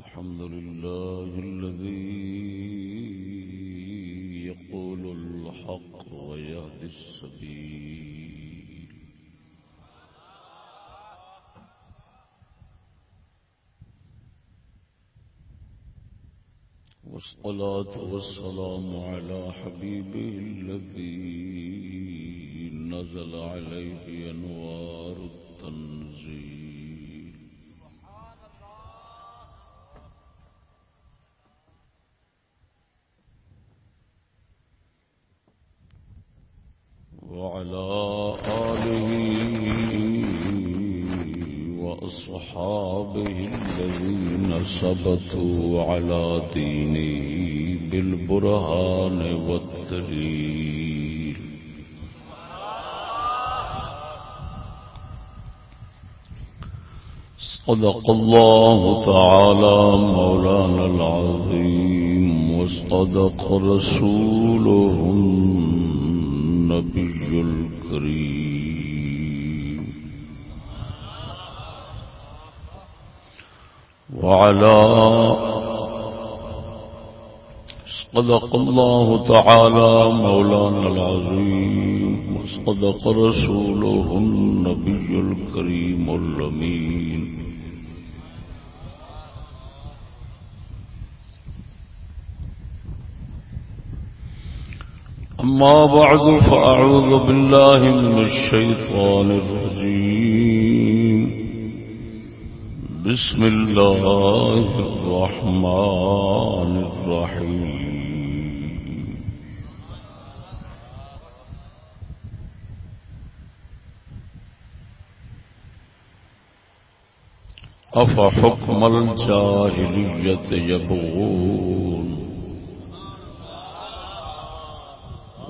الحمد لله الذي يقول الحق ويهدي السبيل. والصلاة والسلام على حبيبه الذي نزل عليه أنوار الذين على دينه بالبرهان والدليل صدق الله تعالى مولانا العظيم وصدق رسوله النبي الكريم وعلى صدق الله تعالى مولانا العظيم وصدق رسوله النبي الكريم الأمين. أما بعد فأعوذ بالله من الشيطان الرجيم. بسم الله الرحمن الرحيم. أفحكم الجاهلية يبغون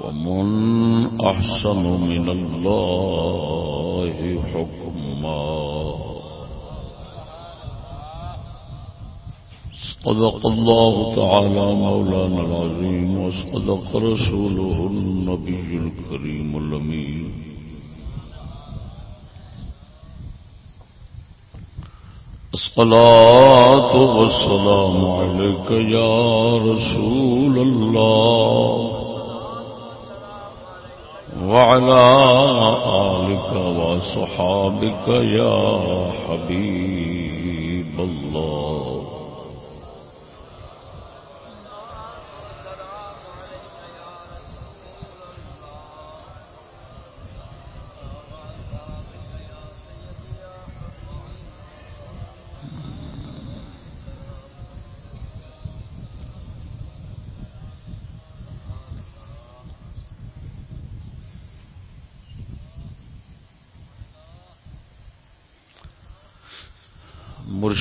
ومن أحسن من الله حكما. صدق الله تعالى مولانا العظيم وصدق رسوله النبي الكريم الأمين. الصلاة والسلام عليك يا رسول الله. وعلى آلك وصحابك يا حبيب الله.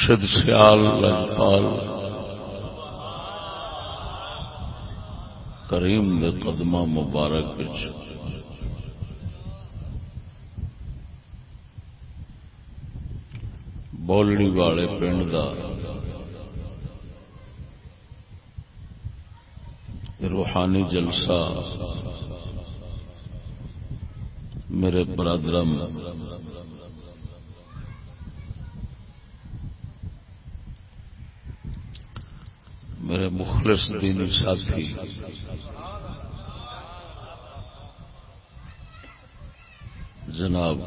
مرشد سیال لجپال کریم دے قدمہ مبارک وچ۔ بولڑی والے پنڈ دا روحانی جلسہ میرے برادرم میرے مخلص دینی ساتھی جناب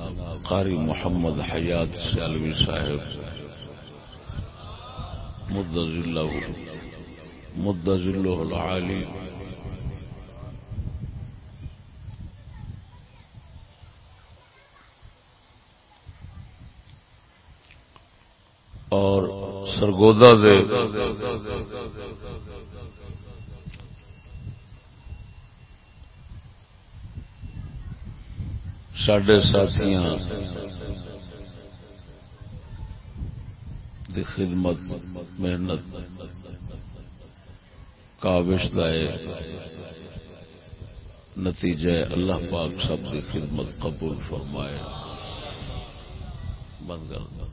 قاری محمد حیات سیالوی صاحب مدز اللہ العالی۔ اور سرگودا دے سڈے ساتھیاں دی خدمت، محنت، کاوش دائے نتیجہ اللہ پاک سب کی خدمت قبول فرمائے۔ بند کر دو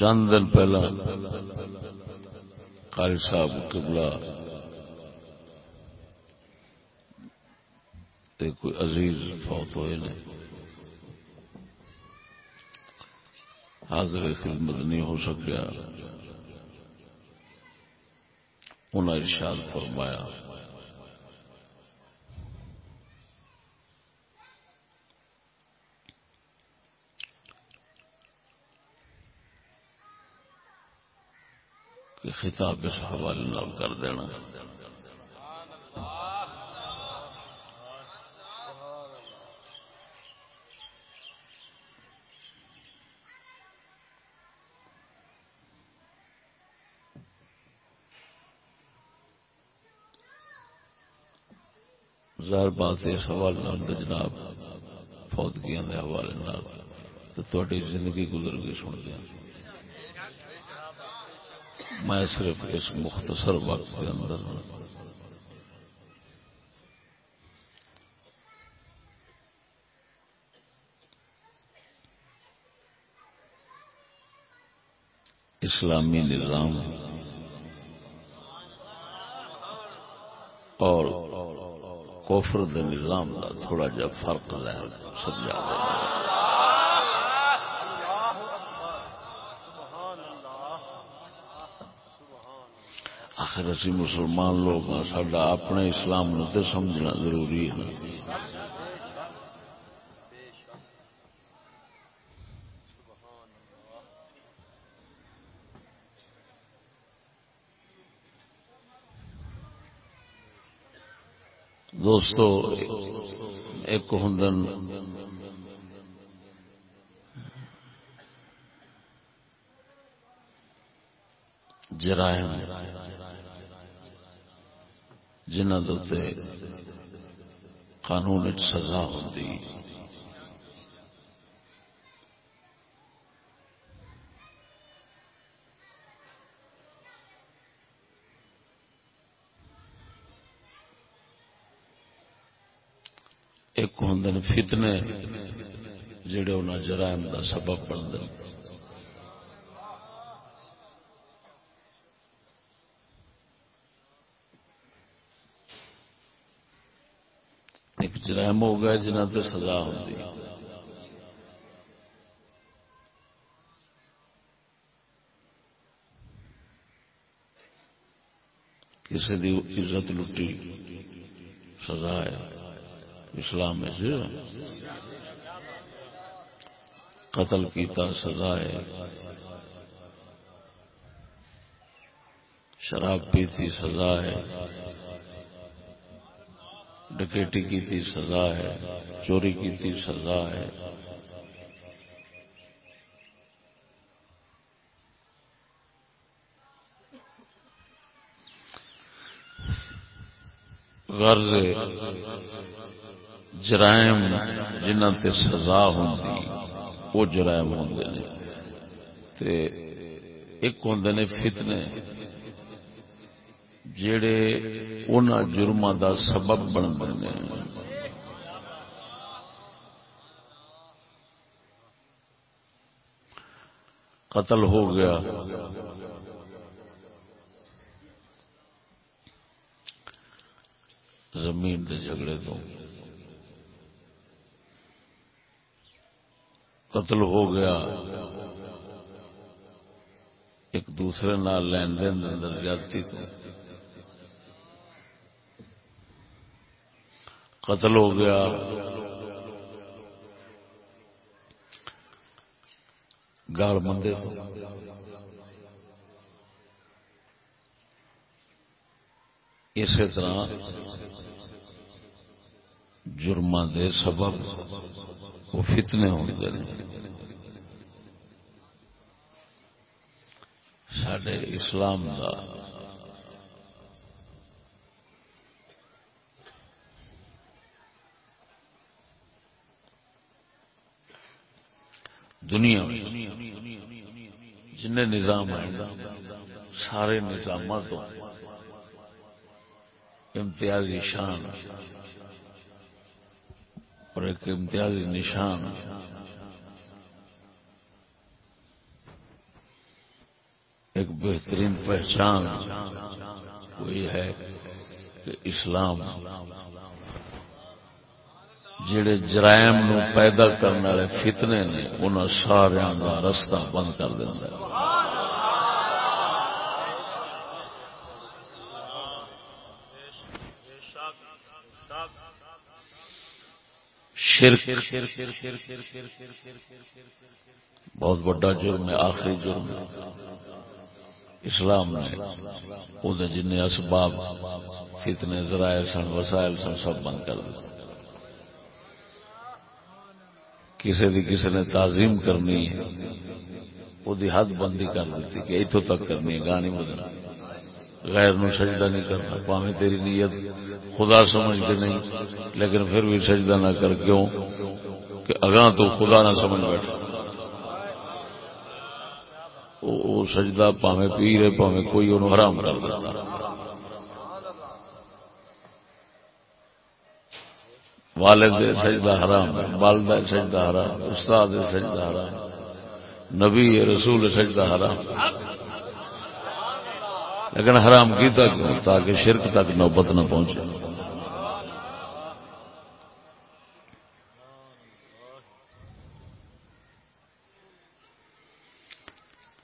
چند دن پہلا قاری صاحب قبلہ تے کوئی عزیز فوت ہوئے نے۔ حاضر خدمت نہیں ہو سکیا۔ انہیں ارشاد فرمایا کہ خطاب اس حوالے نال کر دینا۔ ظاہر بات اس حوالے نال جناب فوتگیاں دے حوالے نال تو تھوڑی زندگی گزر گئی، سن دیا میں صرف اس مختصر وقت کے اندر اسلامی نظام اور کوفر نظام کا تھوڑا جا فرق ظاہر سمجھا دینا آخر اسی مسلمان لوگ ہاں سڈا اپنے اسلام نو تو سمجھنا ضروری ہے۔ دوستو، ایک ہوں جرائم۔ جنہ دے قانون سزا ہوتی ایک ہوں فتنے جڑے انہیں جرائم کا سبب بنتے ایک جرائم ہو گیا جنہ تے سزا ہوتی۔ کسی دی عزت لٹی، سزا ہے۔ اسلام میں سے قتل کیتا، سزا ہے۔ شراب پیتی، سزا ہے۔ ڈکیٹی کی تھی سزا ہے، چوری کی تھی سزا ہے۔ غرض جرائم جنہ تے سزا ہوندی، وہ جرائم ہوندے نے۔ تے ایک ہوندے نے فتنے۔ جڑے ان جرم دا سبب بن ہیں۔ قتل ہو گیا۔ زمین دے جھگڑے تو۔ قتل ہو گیا۔ ایک دوسرے نال لین دین اندر جاتی تو۔ قتل ہو گیا۔ گال مندے تو اسی طرح جرم دے سبب وہ فتنے ہوتے ہیں سڈے اسلام کا دنیا جن نظام ہیں سارے نظام تو امتیازی شان اور ایک امتیازی نشان ایک بہترین پہچان کوئی ہے کہ اسلام جڑے جرائم نو پیدا کرنے والے فتنے نے انہوں سارا کا رستہ بند کر دینا شرک، بہت بڑا جرم ہے، آخری جرم اسلام نے جن اسباب، فتنے، ذرائع سن، وسائل سن، سب بند کر دیا کسی بھی کسی نے تعظیم کرنی ہے، وہ حد بندی کر دیتی کہ اتوں تک کرنی ہے، گاہ نہیں بدنا غیر نو سجدہ نہیں کرنا پاوے تیری نیت خدا سمجھ کے نہیں، لیکن پھر بھی سجدہ نہ کر کیوں؟ کہ اگاں تو خدا نہ سمجھ بیٹھا۔ وہ سجدہ پاوے پیر ہے پاوے کوئی انہوں حرام کر دیتا۔ والد سجدہ حرام ہے، والدہ سجدہ حرام استاد سجدہ حرام نبی رسول سجدہ حرام لیکن حرام کیتا کیوں؟ تاکہ شرک تک نوبت نہ پہنچے۔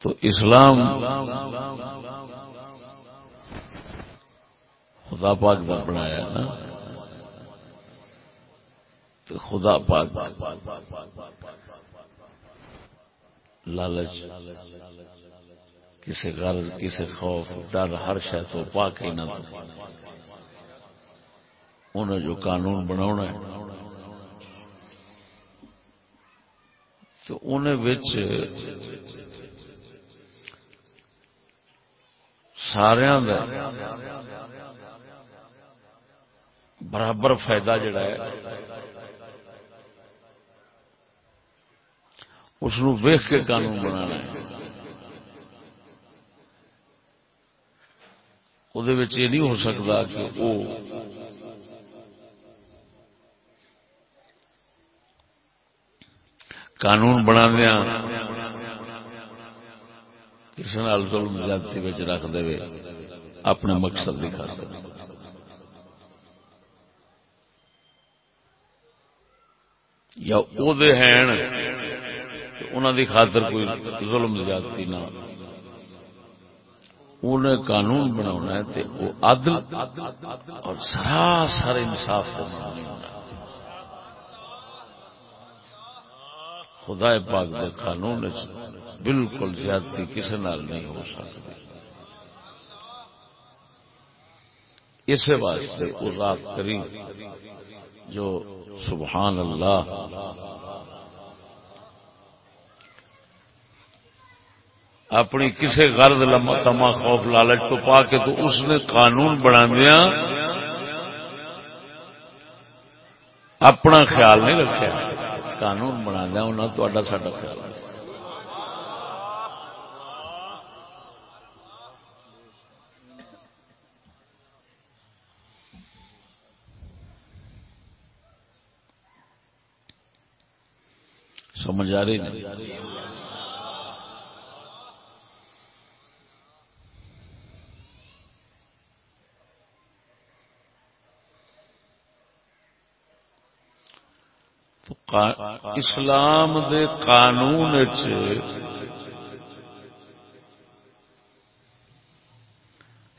تو اسلام خدا پاک کا بنایا نا۔ تو خدا پاک لالچ کسی غرض کسی خوف، ڈر، ہر شہ تو پا کے نہ انہیں جو قانون بنا تو انہیں سارا برابر فائدہ جڑا ہے اس ویخ کے قانون بنا ہے۔ وہ نہیں ہو سکتا کہ وہ قانون بنا دیا کسی نال ظلم زیادتی رکھ دے اپنے مقصد دکھا سکتا یا وہ ہیں انہوں دی خاطر کوئی ظلم زیادتی نہ۔ انہیں قانون بنا ہے وہ عدل اور سراسر انصاف خدا پاک کے قانون بالکل زیادتی کسی نال نہیں ہو سکتی۔ اس واسطے وہ رات کریم جو سبحان اللہ اپنی کسی غرض لما تما خوف لالچ تو پا کے تو اس نے قانون بنا دیا اپنا خیال نہیں رکھا قانون بنا دیا انہیں تا سا خیال۔ سمجھ آ رہی نہیں؟ اسلام دے قانون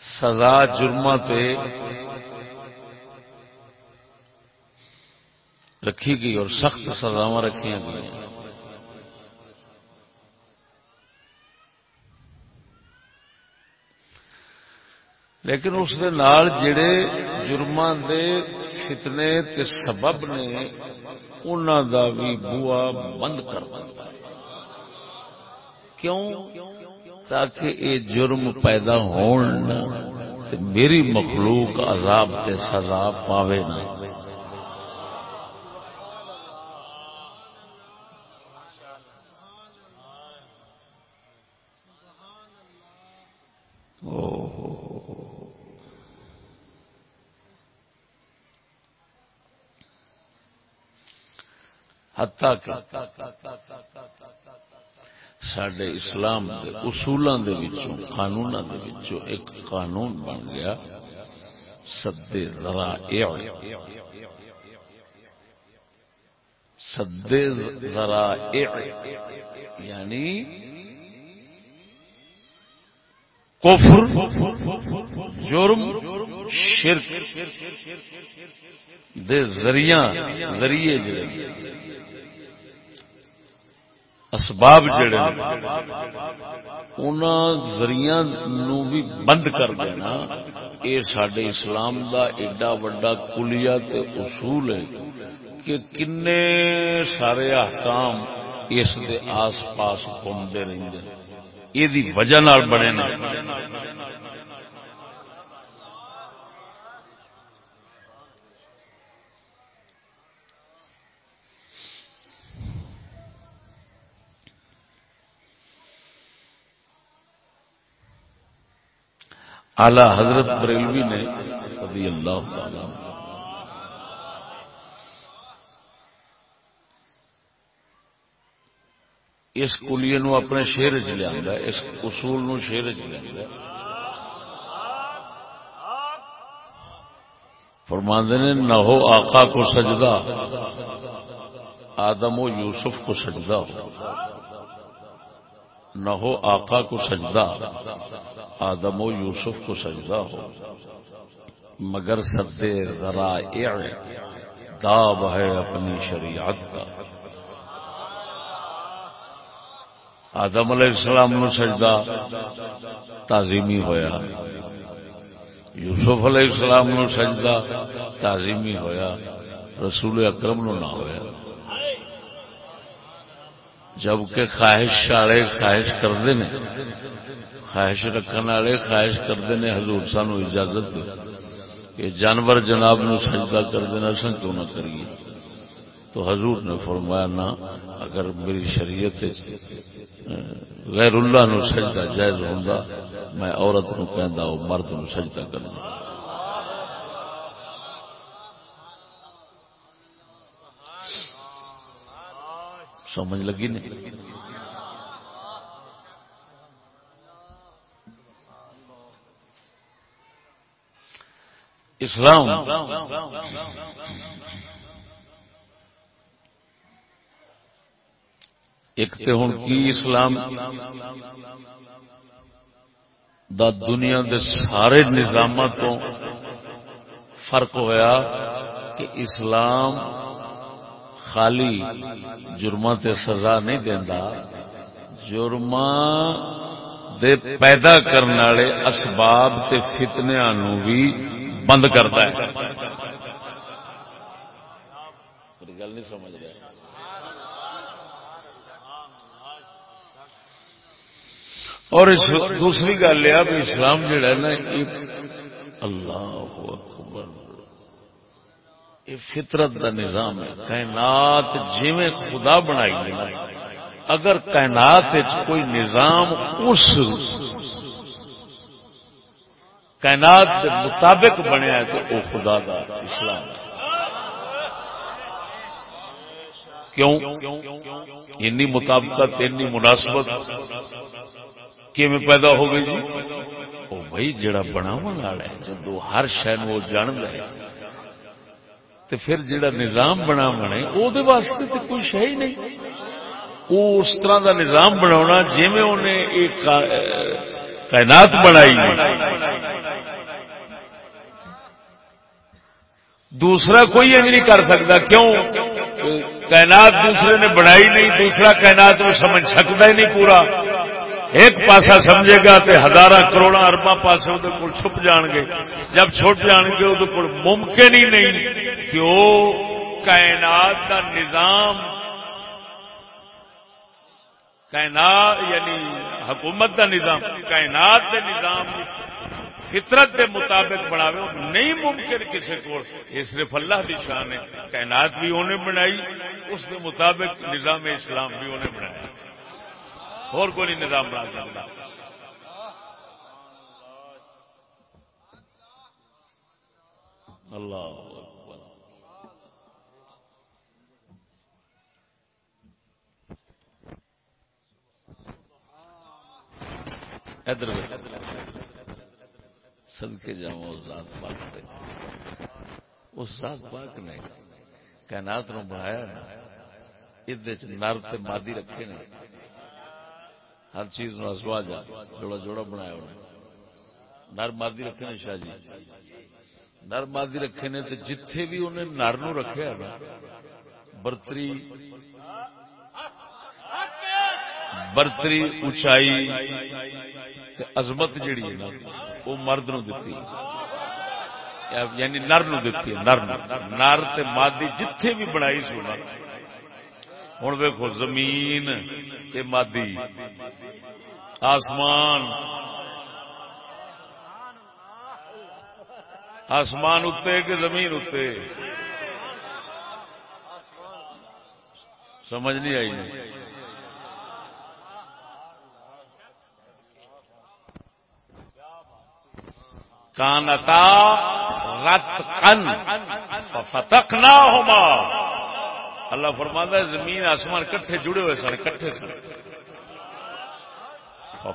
سزا جرم رکھی گئی اور سخت سزاوا رکھی گئی۔ لیکن اس دے نال جڑے جرمان دے فتنے تے سبب نے انہوں دا بھی بوا بند کر دیا کیوں؟ تاکہ اے جرم پیدا ہون میری مخلوق عذاب تے سزا پاوے نہ۔ سڈے اسلام دے اصولاں دے وچوں قانوناں دے وچوں ایک قانون بن گیا سدے ذرائع۔ سدے ذرائع یعنی کفر، جرم، شرک دے ذریعہ، ذریعے جڑے اسباب جڑے ان ذریعہ نو بھی بند کر دینا۔ یہ سڈے اسلام دا ایڈا وڈا کلیا اصول ہے کہ کنے سارے احکام اس دے آس پاس گھومتے رہتے ہیں۔ یہ وجہ بنے نا اعلی حضرت بریلوی نے رضی اللہ تعالی اس کلیے نو اپنے شیر چ لیا اس اصول نو شیر چ لیا فرماندے نے، نہ ہو آقا کو سجدہ، آدم و یوسف کو سجدہ ہو۔ نہ ہو آقا کو سجدہ، آدم و یوسف کو سجدہ ہو۔ مگر سدے ذرائع داب ہے اپنی شریعت کا۔ آدم علیہ السلام نو سجدہ تعظیمی ہویا۔ یوسف علیہ السلام نو سجدہ تعظیمی ہویا۔ رسول اکرم نو نہ ہویا۔ جبکہ خواہش والے خواہش کرتے ہیں۔ خواہش رکھنے والے خواہش کرتے ہیں۔ حضور سان اجازت کہ جانور جناب نو سجدہ کر دینا سن کیوں نہ کریے؟ تو حضور نے فرمایا، نہ، اگر میری شریعت غیر اللہ نو سجدہ جائز ہوں میں عورت نو کہندا ہوں مرد نو سجدہ کرنا۔ سمجھ لگی نہیں؟ اسلام ایک تو ہوں کی اسلام دا دنیا دے سارے نظام تو فرق ہویا کہ اسلام خالی جرما تے سزا نہیں دینا جرم دے پیدا کرنے والے اسباب تے فتنیا نو بھی بند کرتا ہے۔ گل نہیں سمجھ رہا۔ اور اس دوسری گل یہ اسلام جہا نا اللہ اکبر۔ یہ فطرت دا نظام ہے۔ کائنات جویں خدا بنائی اگر کائنات کوئی نظام اس کائنات کے مطابق بنیا ہے تو وہ خدا دا اسلام ہے۔ کیوں؟ اینی مطابقت اینی مناسبت۔ میں پیدا ہو گئی جی؟ وہ بھائی جڑا بناو والا ہے، جدو ہر شہر وہ جان ہے۔ تو پھر جڑا نظام بنا بنے وہ واسطے تو کوئی شہ ہی نہیں۔ وہ اس طرح دا نظام بنا جی انہیں ایک کائنات بنائی دوسرا کوئی انج نہیں کر سکتا، کیوں؟ کائنات دوسرے نے بنائی نہیں، دوسرا کائنات میں سمجھ سکتا ہی نہیں پورا۔ ایک پاسا سمجھے گا تو ہزار کروڑا اربا پاسے وہ چھپ جان گے۔ جب چھپ جان گے وہ ممکن ہی نہیں کہ وہ کائنات کا نظام کائنات یعنی حکومت کا نظام کائنات کے نظام فطرت کے مطابق بناوے نہیں ممکن کسی کو یہ صرف اللہ کی شان ہے۔ کائنات بھی انہیں بنائی، اس کے مطابق نظام اسلام بھی انہیں بنایا۔ اور کوئی نہیں، نظام بنا سکتا اللہ ادھر صدقے جاؤں، اس ذات پاک دے اس ذات پاک نے کائنات نو بنایا نا ادھر نر تے مادی رکھے نے۔ ہر چیز نو ازواج جوڑا جوڑا بنایا انہیں نر مادی رکھے نے شاہ جی۔ نر مادی رکھے نے تے جتھے بھی انہیں نر نو رکھے نا، برتری برتری اونچائی عظمت جیڑی ہے نا وہ مرد نو دتی یعنی نر نو دتی ہے، نر نر تے مادی جتھے بھی بنائی سونا ہوں ویکو زمین یہ مادی، آسمان۔ آسمان اتنے کہ زمین اتنے سمجھ نہیں آئی۔ کانتا رت کن فتک نہ ہوما اللہ فرماتا ہے، زمین آسمان کٹھے جڑے ہوئے سن، کٹھے سن۔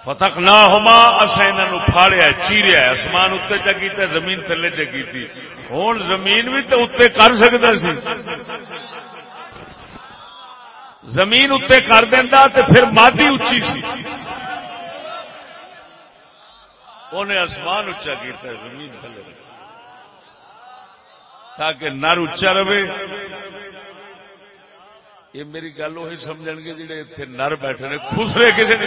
فتک نہ ہوما اصا انہوں پھاڑیا چیریا آسمان اتنے چکی زمین تھلے چکی ہوں زمین بھی تو اتنے کر سکتا سی۔ زمین اتنے کر دینا تو پھر مادی اچھی سی۔ انہیں آسمان اچا کیا زمین تھلے۔ تاکہ نر اچا رہے۔ یہ میری گل وہی سمجھ گے جہے اتنے نر بیٹھے نے خسرے کسی نے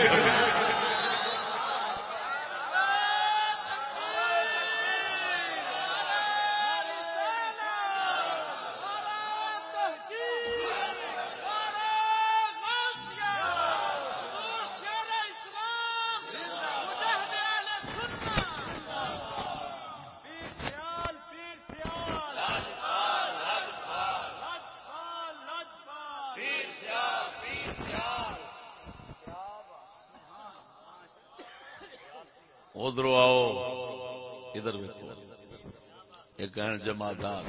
ادھر آؤ۔ ادھر ویکو ایک ہیں جماعتات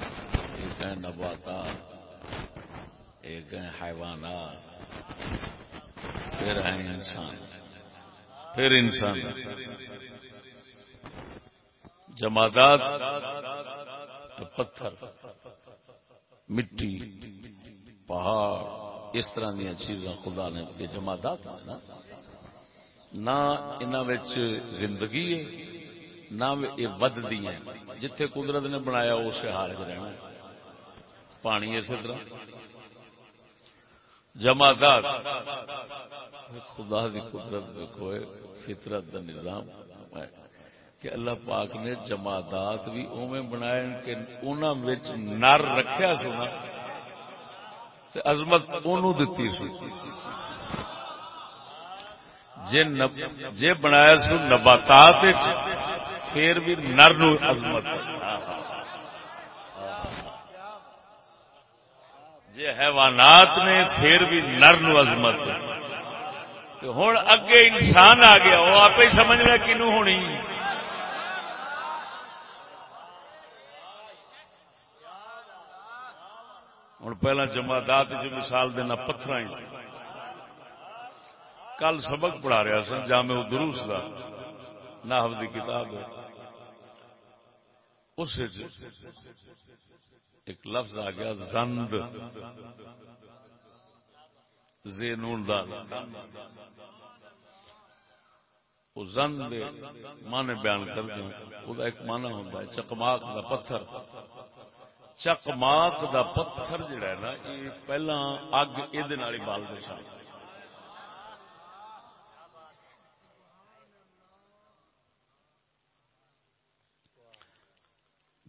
ایک ہیں نباتات ایک ہیں حیوانات۔ پھر ہیں انسان۔ پھر انسان۔ جماعتات پتھر، مٹی، پہاڑ، اس طرح دیا چیزاں خدا نے یہ جماعتات نا نہ ان زندگی ہے نہ یہ ودی ہے۔ جتھے قدرت نے بنایا اس حال چ رہنا۔ پانی اسی طرح۔ جماعت خدا دی قدرت دیکھو فطرت دا نظام کہ اللہ پاک نے جماعت بھی اوے بنائے کہ انہوں نر رکھیا سونا تے عظمت انہوں دتی سی سو جی بنایا سو نباتات پھر بھی نر نو عظمت۔ جی حیوانات نے پھر بھی نر نو عظمت۔ ہوں اگے انسان آ گیا وہ آپ ہی سمجھ لیا کنو ہونی۔ ہوں پہلا جماعت جو مثال دینا پتھر کل سبق پڑھا رہا سن، جامع دروس کا ناحب کی کتاب ہے۔ اس ایک لفظ آ گیا، زند۔ زینون دا۔ وہ زند مانے بیان کر دیں۔ وہ ایک مانا ہوتا ہے، چکماک دا پتھر۔ چکماک دا پتھر جڑا ہے نا، یہ پہلا اگ یہ بال دے سامنے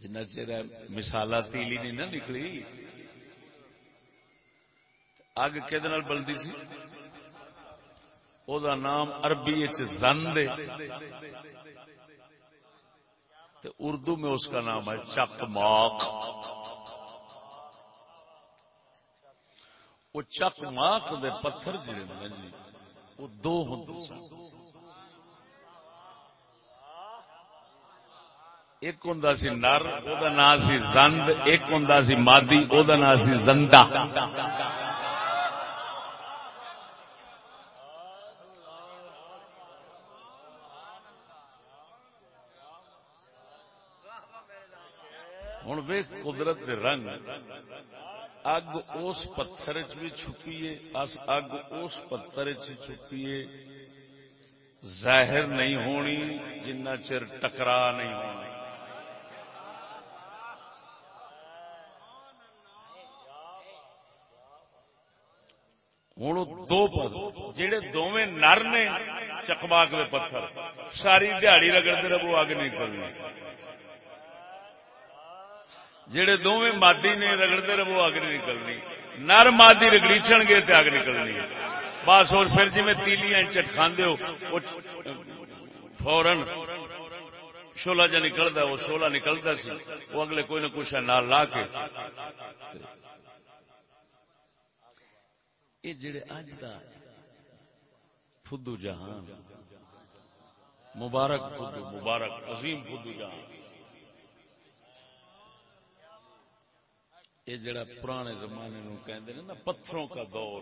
جنا چر مسالا تیلی نہیں نہ نکلی اگ کہ بلدی سی او دا نام عربی زند اردو میں اس کا نام ہے چک ماک وہ چکماک دے پتھر جڑے جی وہ دو ہوں ایک ہوں سی نر وہ نام سی زند، ایک ہوں سی مادی وہ نام سی زندہ۔ ہوں ویخ قدرت رنگ، اگ اس پتھر چ بھی اگ اس پتھر چھپیے ظاہر نہیں ہونی، جنہ چر ٹکرا نہیں ہونی۔ ہوں دو جہے دونوں نر نے چکماک کے پتھر۔ ساری دیہڑی رگڑتے رہو، اگ نہیں کرنی جہے دونوں مادی نے رگڑتے رہو، اگ نہیں نکلنی نر مادی رگڑیچن گے تو اگ نکلنی بس اور پھر جی میں تیلیاں چٹکھاندے ہو فورن شولا جا نکلتا وہ شولا نکلتا سی، وہ اگلے کوئی نہ کچھ نال لا کے۔ یہ جڑے اج دا فدو جہان، مبارک فدو، مبارک، عظیم فدو جہان۔ یہ جڑا پرانے زمانے نو کہندے نا، پتھروں کا دور۔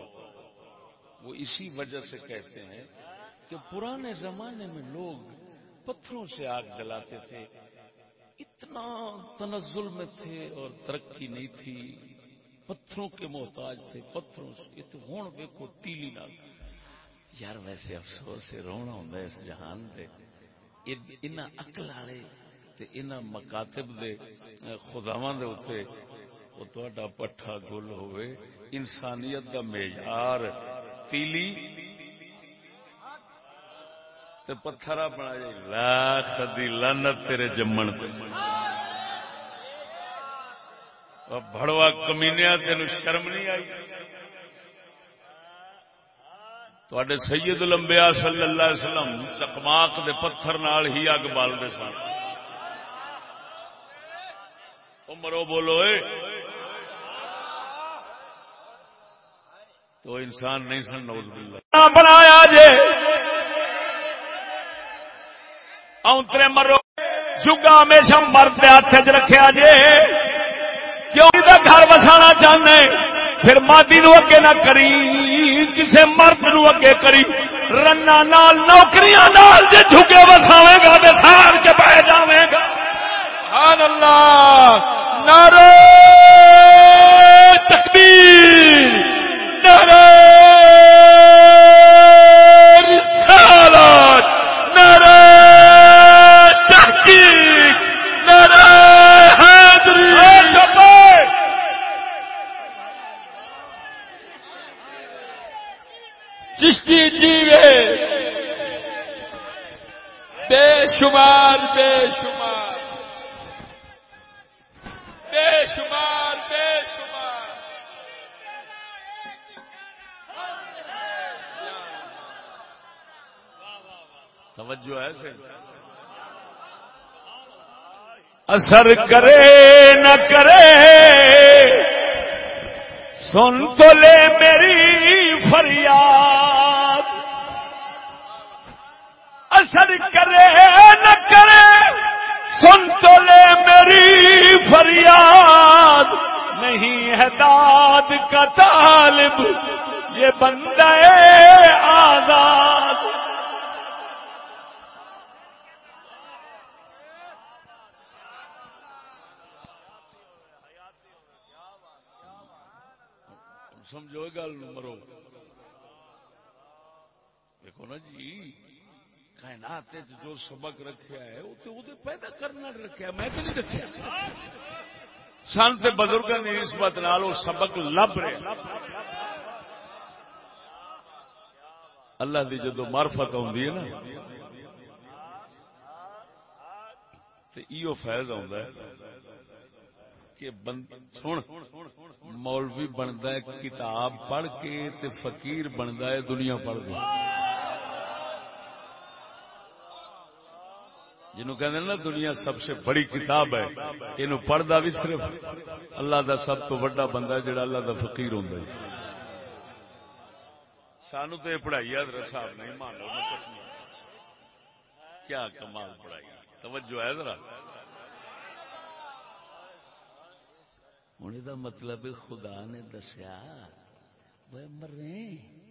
وہ اسی وجہ سے کہتے ہیں کہ پرانے زمانے میں لوگ پتھروں سے آگ جلاتے تھے۔ اتنا تنزل میں تھے اور ترقی نہیں تھی۔ پتھروں کے محتاج تھے، پتھروں سے۔ یہ تو ہوں ویکو تیلی نہ یار ویسے افسوس سے رونا ہوں اس جہان دے۔ ان اکل والے ان مکاتب دے خداواں دے اتنے وہ تا پٹھا گل ہوئے انسانیت دا معیار، تیلی۔ تے پتھر بنا جائے لاکھ دی لانت تیرے جمن پہ بڑوا کمینیا تین شرم نہیں آئی؟ تے سید لمبیا صلی اللہ علیہ وسلم چکماک دے پتھر نال ہی اگ بالتے سن۔ مرو بولو اے۔ تو انسان نہیں سن نوز باللہ۔ بنایا جے۔ اونترے مرو جگا ہمیشہ مرد ہاتھ چ رکھا جے۔ کیوں گھر بسانا چاہنا ہے پھر مادی نو اگے نہ کری، کسے مرد نو اگے کری۔ رنا نال، نوکریاں نال جے جھگے وساوے گا، تے سار کے بہ جاوے گا۔ سبحان اللہ۔ نعرہ تکبیر۔ نعرہ رسالت نعرہ تحقیق نعرہ حیدری چشتی جیوے بے شمار، بے شمار۔ بے شمار بے شمار۔ توجہ ہے اثر کرے نہ کرے، سن تو لے میری فریاد۔ اثر کرے نہ کرے، سن تو لے میری فریاد۔ نہیں ہے داد کا طالب، یہ بندہ آزاد۔ سمجھو گل مرو۔ دیکھو نا جی کائنات جو سبق رکھا ہے وہ تو وہ پیدا کرنا رکھا میں تو نہیں رکھا سن سے بزرگ کی نسبت نال وہ سبق لب رہے اللہ دی جدو معرفت آتی ہے نا تو ایو فیض آ کہ سن، مولوی بنتا ہے، کتاب پڑھ کے تے فقیر بنتا ہے، دنیا پڑھ کے۔ جنہوں کہتے ہیں نا دنیا سب سے بڑی کتاب ہے یہ پڑھتا بھی صرف اللہ دا سب تو بڑا بندہ ہے جڑا اللہ دا فقیر ہوں سانو تو یہ پڑھائی یاد صاحب نہیں مان لو کیا کمال پڑھائی توجہ ہے ذرا۔ ہوں یہ مطلب خدا نے دسیا، وہ مرے۔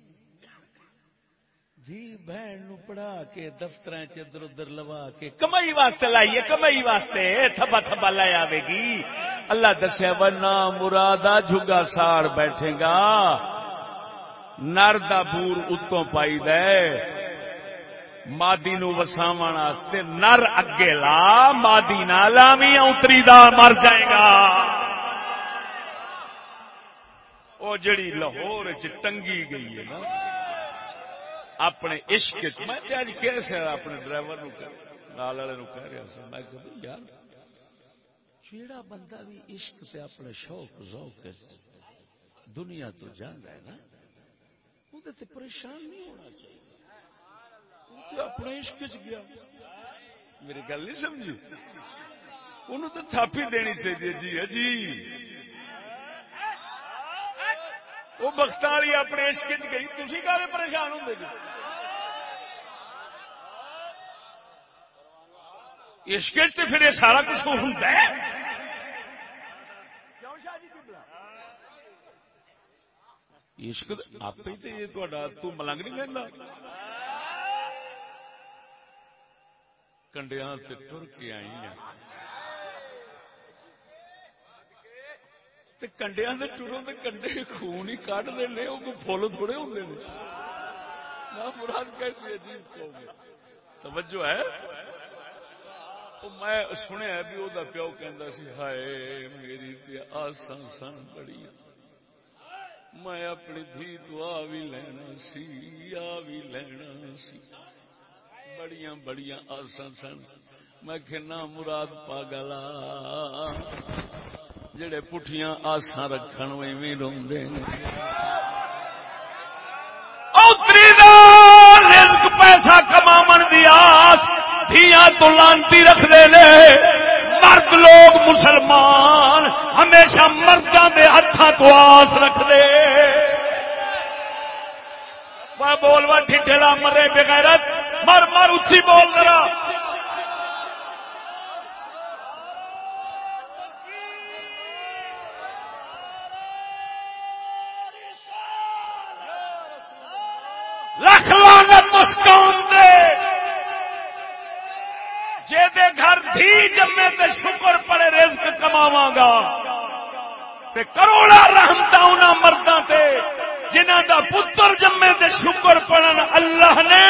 دھی بہن نو پڑھا کے دفتر ادھر ادھر لوا کے، کمائی واسطے لائیے، کمائی واسطے تھبا تھبا لایا آئے گی۔ اللہ دسیا و مرادا جھگا ساڑ بیٹھے گا۔ نر دا بور اتوں پائی دے۔ مادی نو وساو نر اگے لا، مادی نہ لاوی اتری دا مر جائے گا۔ وہ جڑی لاہور چ ٹنگی گئی ہے نا۔ اپنے عشق میں جی کہہ اپنے ڈرائیور نال والے کہہ رہا سا، میں کہ یار، جیڑا بندہ بھی عشق سے اپنے شوق، ذوق دنیا تو جان رہا ہے نا وہ پریشان نہیں ہونا چاہیے۔ اپنے عشق چ گیا۔ میری گل نہیں سمجھی؟ انہوں تو تھاپی دینی چاہیے جی جی۔ وہ بخت والی اپنے عشق چ گئی تھی کہ پریشان ہوں عشق پھر یہ سارا کچھ ہوں عشق آپ ہی تو ملنگ نہیں لینا کنڈیا ٹر کے آئی ہیں۔ کنڈیا کے ٹروں کے کنڈے خون ہی کٹ دے وہ فل تھوڑے ہوں مراد کیسی عجیب توجہ ہے۔ میں سنیا بھی وہ پیو کہ ہائے میری آسان سن بڑی میں اپنی دھی تو آ بھی لینا سی آ بھی لینا سی۔ بڑیاں بڑیاں آسان سن۔ میں کہنا مراد پاگلا جڑے پٹھیاں آسان رکھن بھی روندے پیسہ کما دی آس۔ دیا تو لانتی رکھتے مرد لوگ مسلمان ہمیشہ مردوں کے ہاتھوں تو آس رکھتے بول و ٹھلا مرے بغیرت۔ مر مر، اچھی بول رہا لکھ لانت مسکان دے جے گھر دھی دے شکر پڑے رزق کماوا گا۔ تے کروڑا رحمت انہاں مرداں تے، جنہاں دا پتر جمے تے شکر پڑن اللہ نے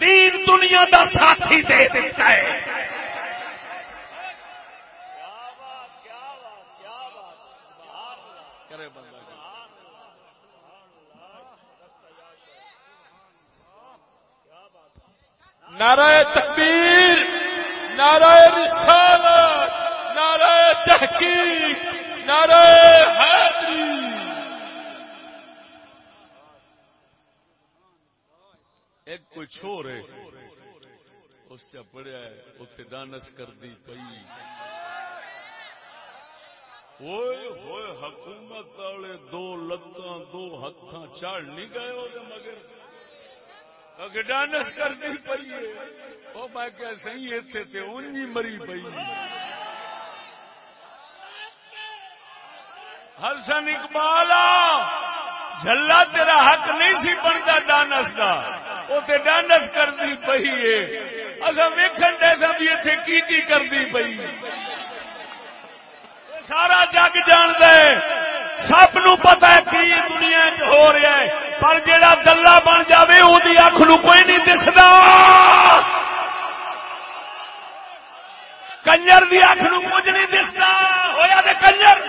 دین دنیا دا ساتھی دے دیتا ہے نعرہ تکبیر نعرہ رسالت نعرہ تحقیق نعرہ حیدری ایک کوئی چھوڑ ہے۔ اس سے پڑھیا ہے اتنے ڈانس کر دی پئی۔ ہوئے ہوئے حکومت والے دو لتاں، دو ہاتھ چڑھ نہیں گئے وہ مگر۔ ڈانس کرتی پی وہ میں کہ سی اتنے تے اونجی مری پی ہرسن اقبال جلا تیرا حق نہیں سی بنتا ڈانس کا وہ ڈانس کرتی پی ہے اصا ویکن ڈے سا بھی اتنے کی کی کرتی پی سارا جگ جان دے سب نو پتا ہے کی دنیا چ ہو رہا ہے پر جڑا دلہ بن جائے وہی اکھ نو کوئی نہیں دستا کنجر دی اکھ نو کچھ نہیں دستا ہویا تے کنجر؟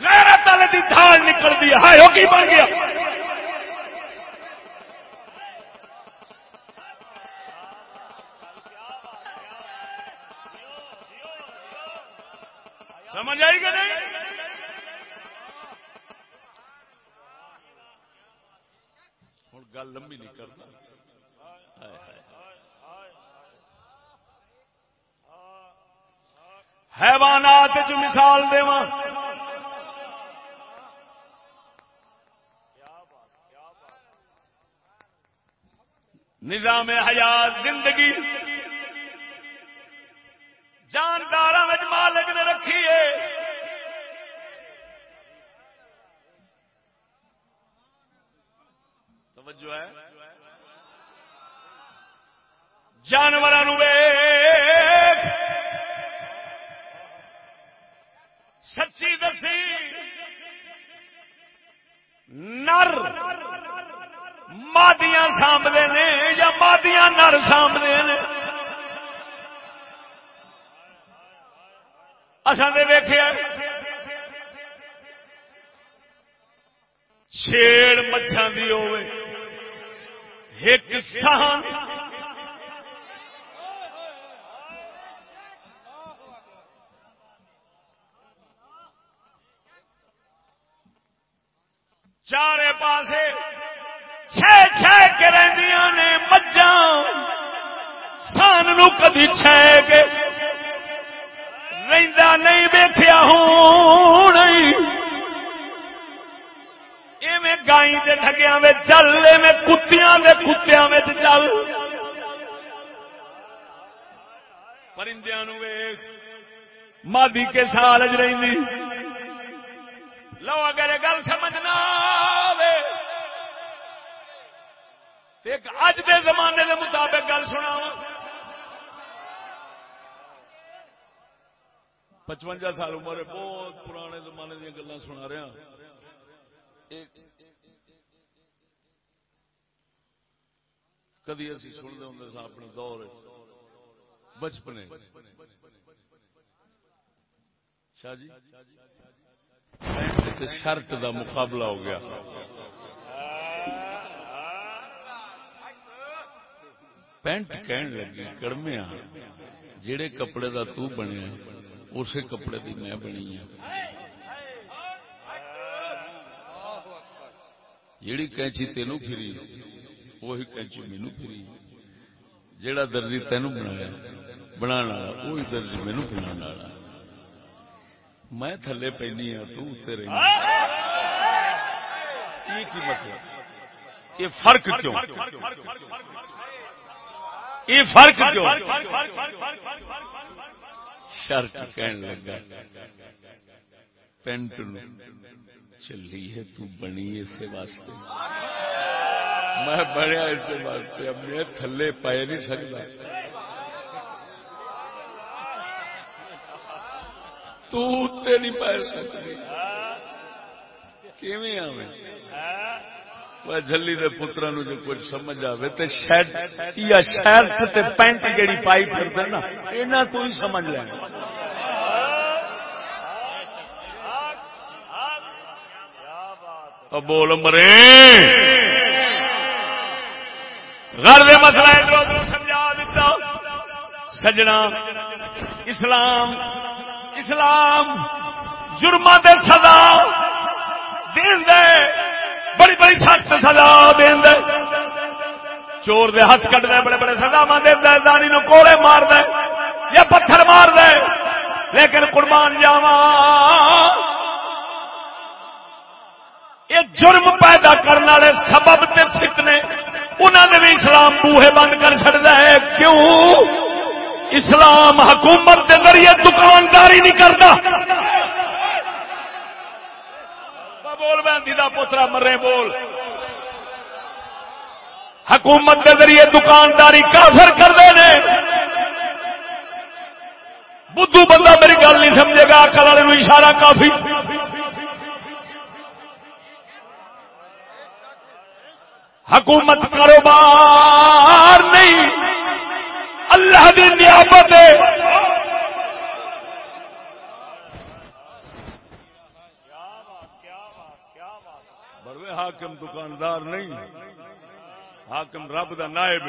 غیرت والے دی دھاڑ نکلتی ہے ہو کی بن گیا؟ سمجھ آئی کہ نہیں؟ گل لمبی نہیں کرنا۔ حیوانات جو مثال دے نظام حیات زندگی۔ جانور سچی دسی۔ نر مادیاں سامنے نے یا مادیاں نر سامنے نے۔ اصل نے ویخیا چھیڑ مچھان کی ہوے ایک سان پاسے چھ چھ کے رہدیا نے مجھا سان نو کدی چھ کے رہندا نہیں ویخیا ہوں نہیں۔ ایویں گائی کے ٹگیا میں چل، ایویں کتیاں دے کتیاں میں چل۔ پرندیاں ویخ مادی کے سال چ رہی لو اگر گل سمجھنا اج دے زمانے دے مطابق گل سنا پچوجا سال عمر بہت پرانے زمانے دیا گلا سنا رہا کدی اسی سنتے ہوں سا اپنے دور بچپنے شاہ جی شرط دا مقابلہ ہو گیا پینٹ کہن لگی، کڑمیا جڑے کپڑے دا تو بنیا اسی کپڑے دی میں بنی ہوں جیڑی کینچی تینوں پھری، وہی کینچی مینو پھری۔ جیڑا درجی تینوں بنایا بنا وہی درجی مینو بنا میں تھلے پہنی ہوں تو اتنے رہی ہاں۔ کی مطلب؟ یہ فرق کیوں؟ یہ فرق کیوں کہنے لگا پینٹ چلی ہے تو بنی اسے واسطے میں بڑھیا اسے واسطے اب میں تھلے پائے نہیں سکتا تو نہیں پا سکتی کیویں آویں جلی دے پترا نو جو کچھ سمجھ آئے تو یا شرط تے پینٹ جیڑی پائی پھر نا یہاں تو ہی سمجھ لینا بول مرے گھر دے مسئلہ ادھر سمجھا دیتا سجنا اسلام اسلام جرم دے سزا دین دے بڑی بڑی سخت سزا دین دے چور دے ہاتھ کٹ دے بڑے بڑے سزا دانی نو کوڑے مار دے یا پتھر مار دے لیکن قربان جاوا یہ جرم پیدا کرنے والے سبب تے فتنے انہوں نے بھی اسلام بوہے بند کر چڑتا ہے۔ کیوں؟ اسلام حکومت کے ذریعے دکانداری نہیں کرتا بول بہن پوترا مرے بول۔ حکومت کے ذریعے دکانداری کافر کرتے ہیں بدھو بندہ میری گل نہیں سمجھے گا اکل والے اشارہ کافی۔ حکومت کاروبار نہیں، اللہ کی نیابت حاکم دکاندار نہیں. حاکم رب دا نائب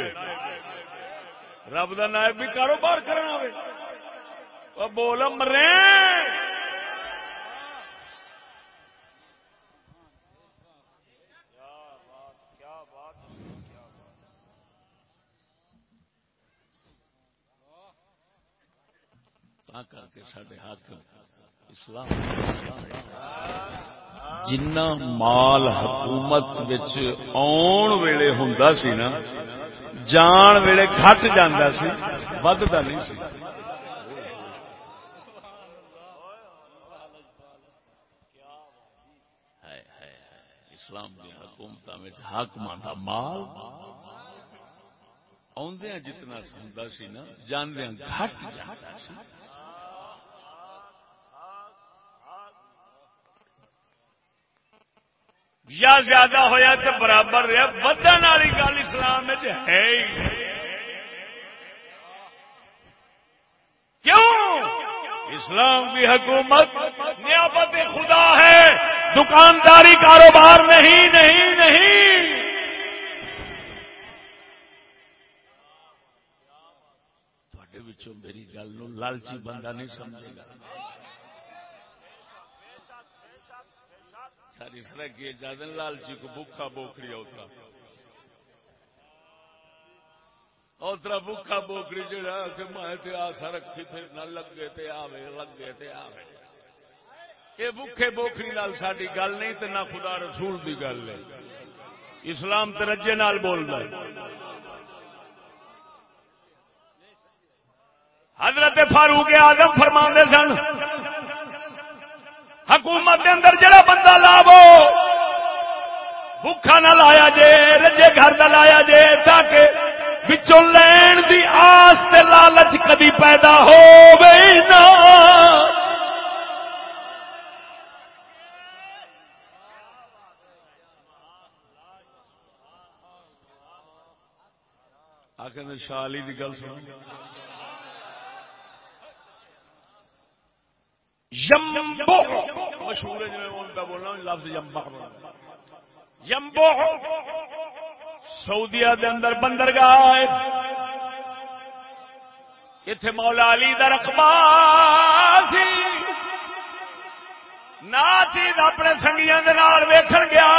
رب دا نائب بھی کاروبار کرنا ہوئے. بول مرے! کر کے سڈے حاکم اسلام جنا مال حکومت آن ویلے ہوں سی نا جان ویلے گھٹ جانا سی ودتا نہیں سی اسلام کی حکومت حاکم کا مال آدھا جتنا سنتا سی نا جاندیا گھٹ جاتا سی یا زیادہ ہویا تو برابر رہا بدن والی گل اسلام ہے ہی۔ کیوں؟ اسلام کی حکومت نیابت خدا ہے، دکانداری کاروبار نہیں نہیں نہیں۔ میری گل لالچی بندہ نہیں سمجھے گا۔ ساری سر کی جادن لالچی کو بکھا بوکڑی اوترا۔ اوترا بکھا بوکڑی جڑا کہ میں آسا رکھی تھے نہ لگے تے آوے، لگے تے آوے۔ یہ بکھے بوکڑی نال ساری گل نہیں تے نہ خدا رسول دی گل ہے۔ اسلام ترجے نال بول رہا حضرت فاروق آدم فرما سن حکومت دے اندر جڑا بندہ لاو بھوکا نہ لایا جے، رجے گھر کا لایا جے، تاکہ بچوں لین دی آس تے لالچ کدی پیدا ہو گئی نا آخر شالی کی گل سن یمبو. مشہور ہے جی میں بولنا لفظ یمبا یمبو. سعودیا دے اندر بندرگاہ اتے مولا علی دا رقبہ سی۔ ناچیز اپنے سنگیاں دے نال ویکھن گیا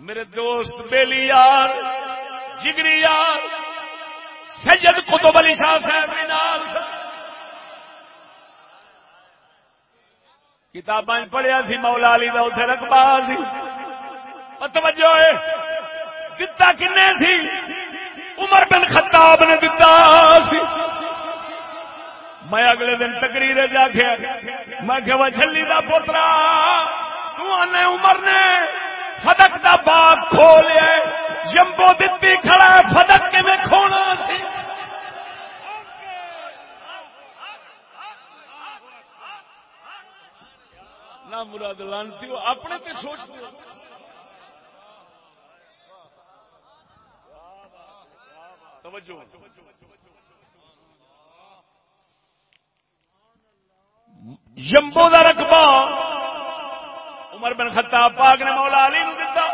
میرے دوست بیلی یار جگری یار سید قطب علی شاہ صاحب نال کتاباں پڑھیا سی، مولا علی دا اتنے رقبہ سی۔ توجہ ہے، دتا کنے سی؟ عمر بن خطاب نے دتا سی۔ میں اگلے دن تقریر جا کے میں کہ وہ چھلی دا پوترا، تو نے عمر نے فدق دا باغ کھولیا جمبو دتی کھڑا فدق کے میں کھونا سی؟ نہ مراد لانتی ہو اپنے تے سوچ دو توجہ۔ جمبو دا رقبہ۔ عمر بن خطاب پاک نے مولا علی نو دتا۔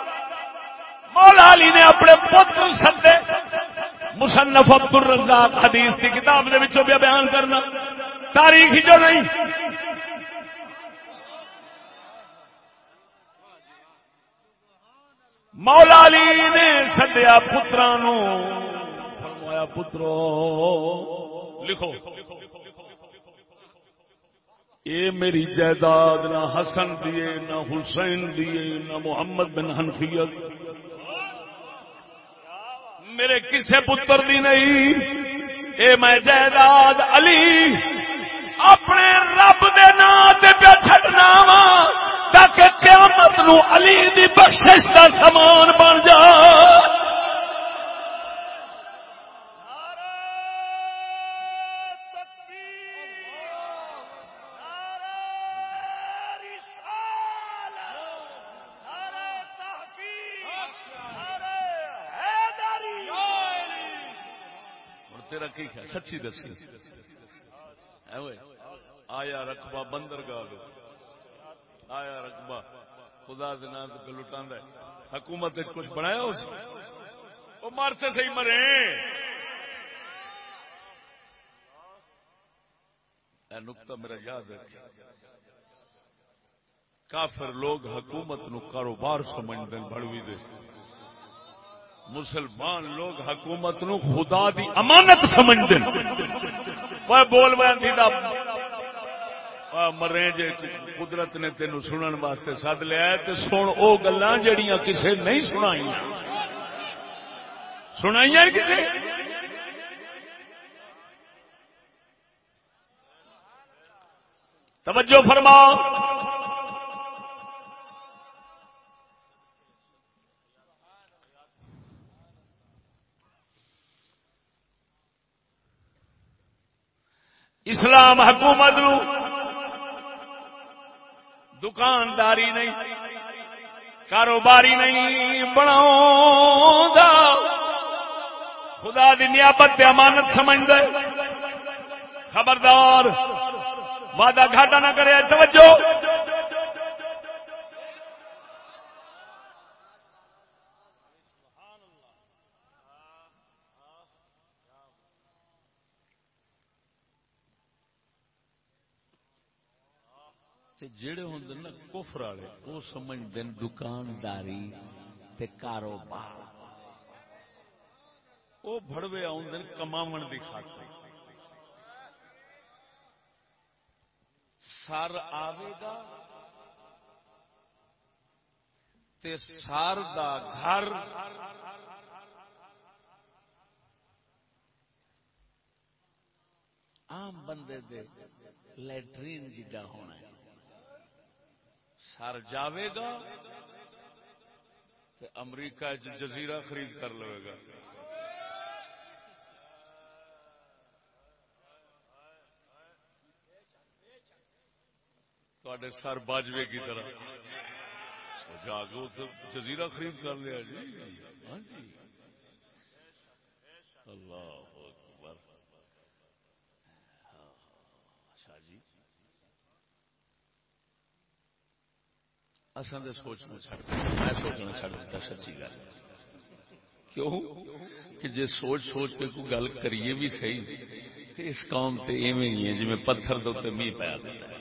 مولا علی نے اپنے پتر سدے۔ مصنف عبد الرزاق حدیث کی کتاب دے وچوں بیان کرنا۔ تاریخ جو نہیں۔ مولا علی نے سدیا پترا فرمایا، پترو، لکھو۔ اے میری جائیداد، نہ حسن دیے نہ حسین دیے نہ محمد بن حنفیت میرے کسے پتر دی نہیں۔ اے میں جائیداد علی، اپنے رب دے نام پہ چھڈنا وا تاکہ قیامت نو علی دی بخشش کا سامان بن جا سچی دسی آیا رقبہ بندرگاہ آیا رقبہ؟ خدا دن لٹا حکومت کچھ بنایا اس وہ مارتے صحیح مرے نقطہ میرا یاد ہے کافر لوگ حکومت نو کاروبار سمجھتے بڑوی دے۔ مسلمان لوگ حکومت نو خدا دی امانت سمجھتے بول میں مرے جے قدرت نے تین سنن واسطے سد لیا تو سن وہ گلا جڑیاں کسے نہیں سنائی سنائی کسے؟ توجہ فرما۔ اسلام حکومت نو دکانداری نہیں، کاروباری نہیں بناؤ خدا دی نیابت امانت سمجھ دے خبردار، وعدہ گھاٹا نہ کرے، توجہ۔ جڑے ہوں نا کفر والے وہ سمجھتے دکانداری تے کاروبار۔ وہ بڑوے آدھے کماو کی خاطر۔ سر آئے گا تے سر دا گھر۔ عام بندے دے لیٹرین جا ہونا ہے۔ سر جاوے گا تو امریکہ جزیرہ خرید کر لے گا۔ تھوڑے سر باجوے کی طرح۔ جا کے جزیرہ خرید کر لیا جی۔ ہاں جی۔ اللہ اصل سوچنا میں سوچنا چڑ دیتا سچی گل۔ کیوں؟ کہ جی سوچ سوچ کے کوئی گل کریے بھی صحیح اس قوم سے ایویں ہی ہے جی پتھر دے می پایا دیتا ہے۔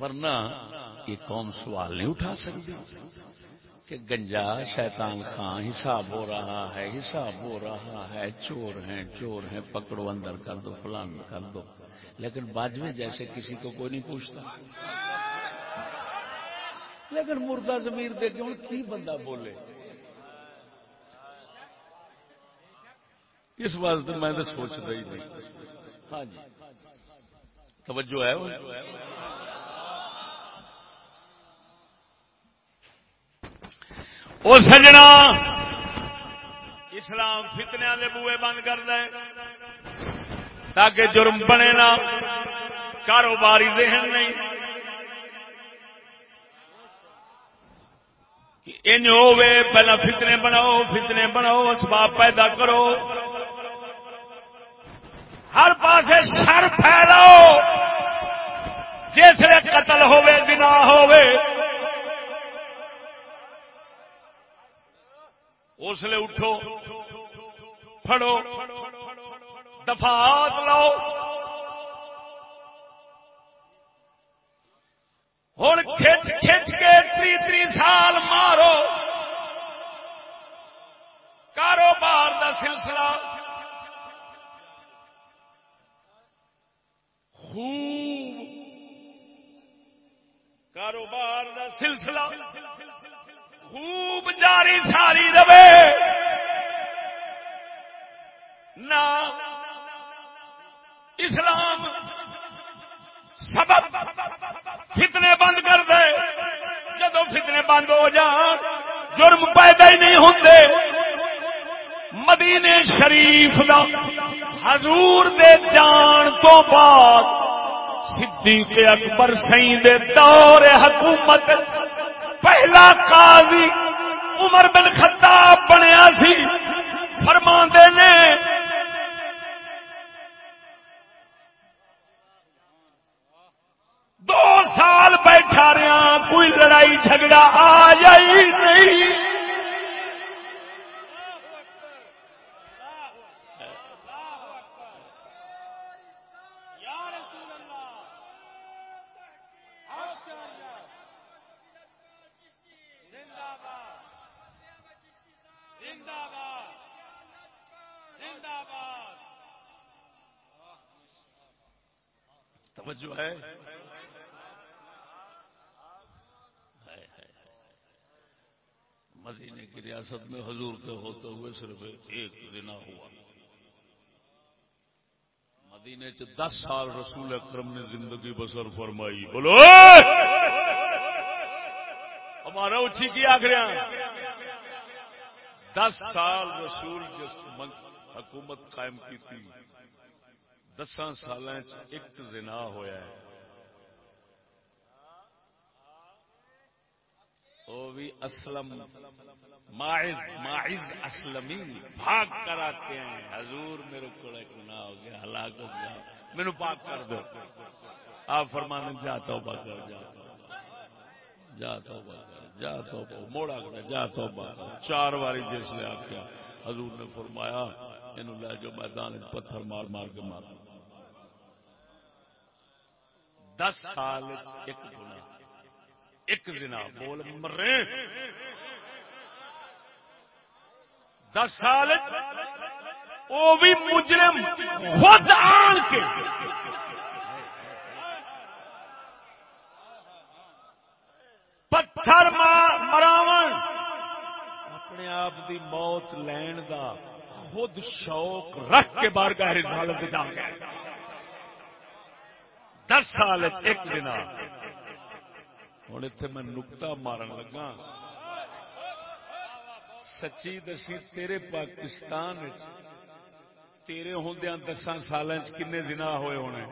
ورنہ یہ قوم سوال نہیں اٹھا سکتی۔ کہ گنجا شیطان خان حساب ہو رہا ہے، حساب ہو رہا ہے، چور ہیں چور ہیں، پکڑو اندر کر دو، فلان کر دو۔ لیکن باجوے جیسے کسی کو کوئی نہیں پوچھتا۔ لیکن مردہ زمیر دے کے کی بندہ بولے؟ اس واسطے میں تو سوچ رہی تھی۔ ہاں جی۔ توجہ ہے وہ سجنا اسلام فتنیا دے بوئے بند کر دے تاکہ جرم بنے نا کاروباری ذہن نہیں۔ ان ہوے پہلا فتنے بناؤ فتنے بناؤ، اسباب پیدا کرو۔ ہر پاسے سر پھیلاؤ۔ جس قتل ہوے بنا ہوے اس لیے اٹھو، پھڑو دفات لو ہوں کھچ کھچ کے تری تری سال مارو۔ کاروبار دا سلسلہ۔ خوب۔ کاروبار دا سلسلہ۔ خوب جاری ساری رہے۔ نہ اسلام سبب فتنے بند کر دے۔ جدو فتنے بند ہو جان، جرم پیدا ہی نہیں ہوں مدینے شریف دا حضور دے جان تو بعد صدیق اکبر سی دے دور حکومت پہلا قاضی عمر بن خطاب بنیا سی۔ فرما نے، دو سال بیٹھا رہا ہاں, کوئی لڑائی جھگڑا آ جائی نہیں توجہ ہے مدینے کی ریاست میں حضور کے ہوتے ہوئے صرف ایک دن ہوا۔ مدینے چ دس سال رسول اکرم نے زندگی بسر فرمائی۔ بولو۔ ہمارا اچھی کی آخر دس سال رسول جس حکومت قائم کی تھی۔ دساں سال ایک زنا ہویا ہے۔ وہ بھی اسلم، ماعز ماعز اسلمی، بھاگ کر آتے ہیں۔ حضور میرے کو ایک ہو گیا، ہلاک ہو گیا۔ میرے پاک کر دو۔ آپ فرمانے جاتا ہوں کر جاتا ہوں جاتا ہوں موڑا کر جاتا ہوں چار باری جس نے آپ کیا حضور نے فرمایا انہوں لے جو میدان پتھر مار مار کے مار۔ دس سال ایک گنا ایک دن بول مرے۔ دس سال وہ بھی مجرم خود آن کے۔ پتھر مراو اپنے آپ دی موت لین دا خود شوق رکھ کے بار گاہ رسالت دس سال ایک دن ہوں اتنے میں نکتا مارن لگا۔ سچی دسی تیرے پاکستان تیرے ہوں دسان سال کن دن ہوئے ہونے۔